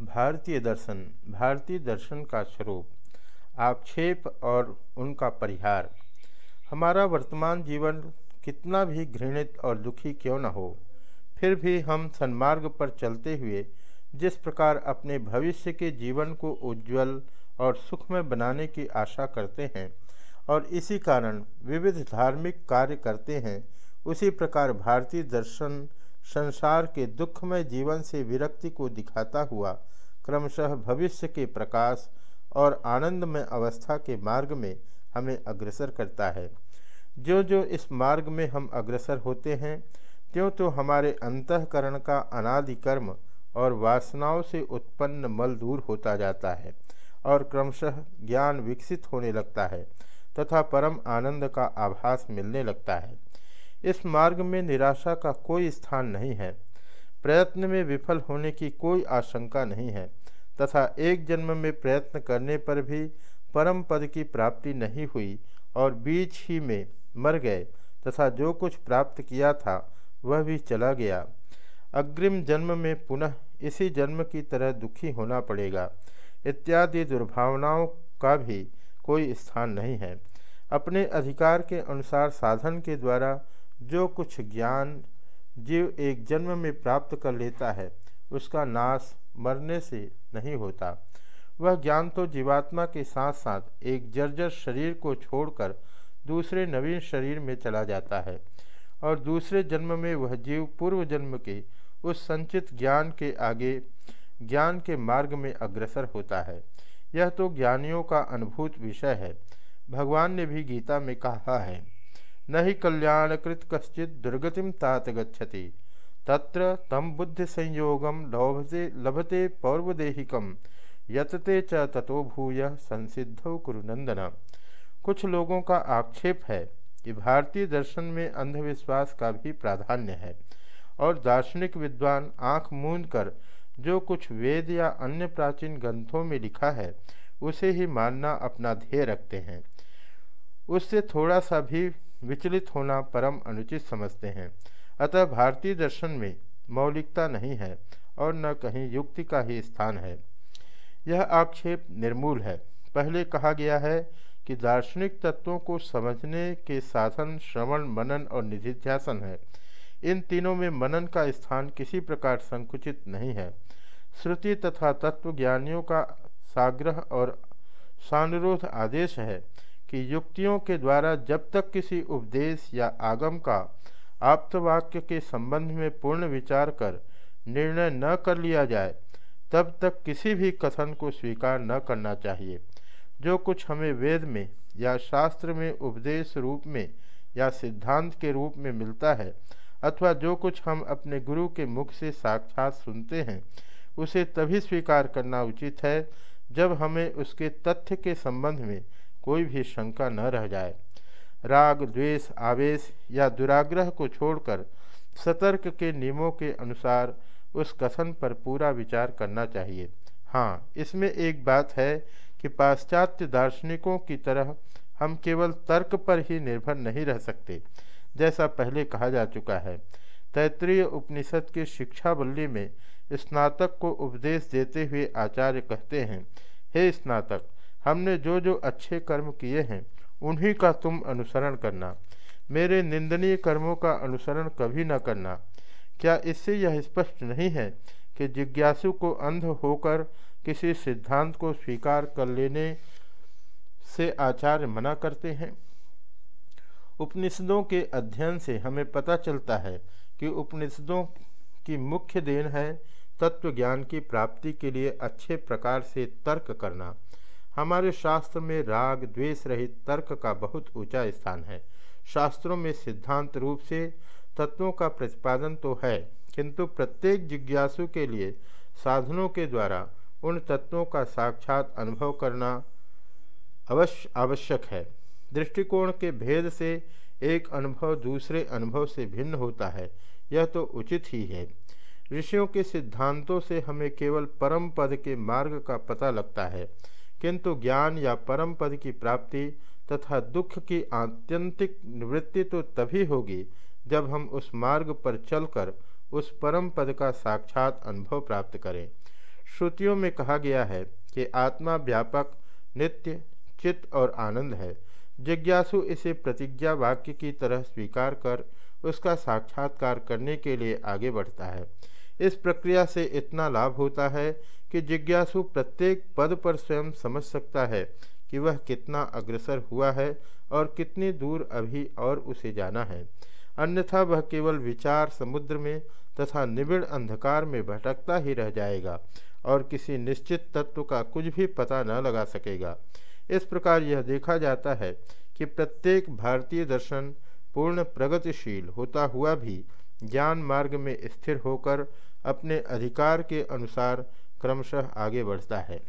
भारतीय दर्शन भारतीय दर्शन का स्वरूप, आक्षेप और उनका परिहार। हमारा वर्तमान जीवन कितना भी घृणित और दुखी क्यों न हो, फिर भी हम सन्मार्ग पर चलते हुए जिस प्रकार अपने भविष्य के जीवन को उज्जवल और सुखमय बनाने की आशा करते हैं और इसी कारण विविध धार्मिक कार्य करते हैं, उसी प्रकार भारतीय दर्शन संसार के दुखमय जीवन से विरक्ति को दिखाता हुआ क्रमशः भविष्य के प्रकाश और आनंदमय अवस्था के मार्ग में हमें अग्रसर करता है। जो जो इस मार्ग में हम अग्रसर होते हैं क्यों तो हमारे अंतकरण का अनादि कर्म और वासनाओं से उत्पन्न मल दूर होता जाता है और क्रमशः ज्ञान विकसित होने लगता है तथा परम आनंद का आभास मिलने लगता है। इस मार्ग में निराशा का कोई स्थान नहीं है। प्रयत्न में विफल होने की कोई आशंका नहीं है, तथा एक जन्म में प्रयत्न करने पर भी परम पद की प्राप्ति नहीं हुई और बीच ही में मर गए तथा जो कुछ प्राप्त किया था, वह भी चला गया। अग्रिम जन्म में पुनः इसी जन्म की तरह दुखी होना पड़ेगा, इत्यादि दुर्भावनाओं का भी कोई स्थान नहीं है। अपने अधिकार के अनुसार साधन के द्वारा जो कुछ ज्ञान जीव एक जन्म में प्राप्त कर लेता है, उसका नाश मरने से नहीं होता। वह ज्ञान तो जीवात्मा के साथ साथ एक जर्जर शरीर को छोड़कर दूसरे नवीन शरीर में चला जाता है और दूसरे जन्म में वह जीव पूर्व जन्म के उस संचित ज्ञान के आगे, ज्ञान के मार्ग में अग्रसर होता है। यह तो ज्ञानियों का अनुभूत विषय है। भगवान ने भी गीता में कहा है। न ही कल्याणकृत कश्चित दुर्गतिम तात गच्छति। तत्र तम बुद्धि संयोगम लभते लभते पौर्वदेहिकम यतते च ततो भूय संसिद्धौ कुरुनंदन कुछ लोगों का आक्षेप है कि भारतीय दर्शन में अंधविश्वास का भी प्राधान्य है और दार्शनिक विद्वान आँख मूंद कर जो कुछ वेद या अन्य प्राचीन ग्रंथों में लिखा है, उसे ही मानना अपना ध्येय रखते हैं। उससे थोड़ा सा भी विचलित होना परम अनुचित समझते हैं। अतः भारतीय दर्शन में मौलिकता नहीं है और न कहीं युक्ति का ही स्थान है। यह आक्षेप निर्मूल है। पहले कहा गया है कि दार्शनिक तत्वों को समझने के साधन श्रवण, मनन और निधिध्यासन है। इन तीनों में मनन का स्थान किसी प्रकार संकुचित नहीं है। श्रुति तथा तत्वज्ञानियों का साग्रह और सानुरोध आदेश है। कि युक्तियों के द्वारा जब तक किसी उपदेश या आगम का आप्तवाक्य के संबंध में पूर्ण विचार कर निर्णय न कर लिया जाए, तब तक किसी भी कथन को स्वीकार न करना चाहिए। जो कुछ हमें वेद में या शास्त्र में उपदेश रूप में या सिद्धांत के रूप में मिलता है, अथवा जो कुछ हम अपने गुरु के मुख से साक्षात सुनते हैं, उसे तभी स्वीकार करना उचित है जब हमें उसके तथ्य के संबंध में कोई भी शंका न रह जाए। राग, द्वेष, आवेश या दुराग्रह को छोड़कर सतर्क के नियमों के अनुसार उस कथन पर पूरा विचार करना चाहिए। हाँ इसमें एक बात है कि पाश्चात्य दार्शनिकों की तरह हम केवल तर्क पर ही निर्भर नहीं रह सकते, जैसा पहले कहा जा चुका है। तैतृय उपनिषद के शिक्षा बल्ली में स्नातक को उपदेश देते हुए आचार्य कहते हैं, हे स्नातक हमने जो जो अच्छे कर्म किए हैं, उन्हीं का तुम अनुसरण करना। मेरे निंदनीय कर्मों का अनुसरण कभी न करना। क्या इससे यह स्पष्ट नहीं है कि जिज्ञासु को अंध होकर किसी सिद्धांत को स्वीकार कर लेने से आचार्य मना करते हैं? उपनिषदों के अध्ययन से हमें पता चलता है कि उपनिषदों की मुख्य देन है तत्व ज्ञान की प्राप्ति के लिए अच्छे प्रकार से तर्क करना। हमारे शास्त्र में राग, द्वेष रहित तर्क का बहुत ऊँचा स्थान है। शास्त्रों में सिद्धांत रूप से तत्वों का प्रतिपादन तो है, किंतु प्रत्येक जिज्ञासु के लिए साधनों के द्वारा उन तत्वों का साक्षात अनुभव करना अवश्य आवश्यक है। दृष्टिकोण के भेद से एक अनुभव दूसरे अनुभव से भिन्न होता है, यह तो उचित ही है। ऋषियों के सिद्धांतों से हमें केवल परम पद के मार्ग का पता लगता है। किंतु ज्ञान या परम पद की प्राप्ति तथा दुख की आत्यंतिक निवृत्ति तो तभी होगी जब हम उस मार्ग पर चलकर उस परम पद का साक्षात अनुभव प्राप्त करें। श्रुतियों में कहा गया है कि आत्मा व्यापक, नित्य, चित्त और आनंद है। जिज्ञासु इसे प्रतिज्ञा वाक्य की तरह स्वीकार कर उसका साक्षात्कार करने के लिए आगे बढ़ता है। इस प्रक्रिया से इतना लाभ होता है कि जिज्ञासु प्रत्येक पद पर स्वयं समझ सकता है कि वह कितना अग्रसर हुआ है और कितनी दूर अभी और उसे जाना है। अन्यथा वह केवल विचार समुद्र में तथा निबिड़ अंधकार में भटकता ही रह जाएगा और किसी निश्चित तत्व का कुछ भी पता न लगा सकेगा। इस प्रकार यह देखा जाता है कि प्रत्येक भारतीय दर्शन पूर्ण प्रगतिशील होता हुआ भी ज्ञान मार्ग में स्थिर होकर अपने अधिकार के अनुसार क्रमशः आगे बढ़ता है।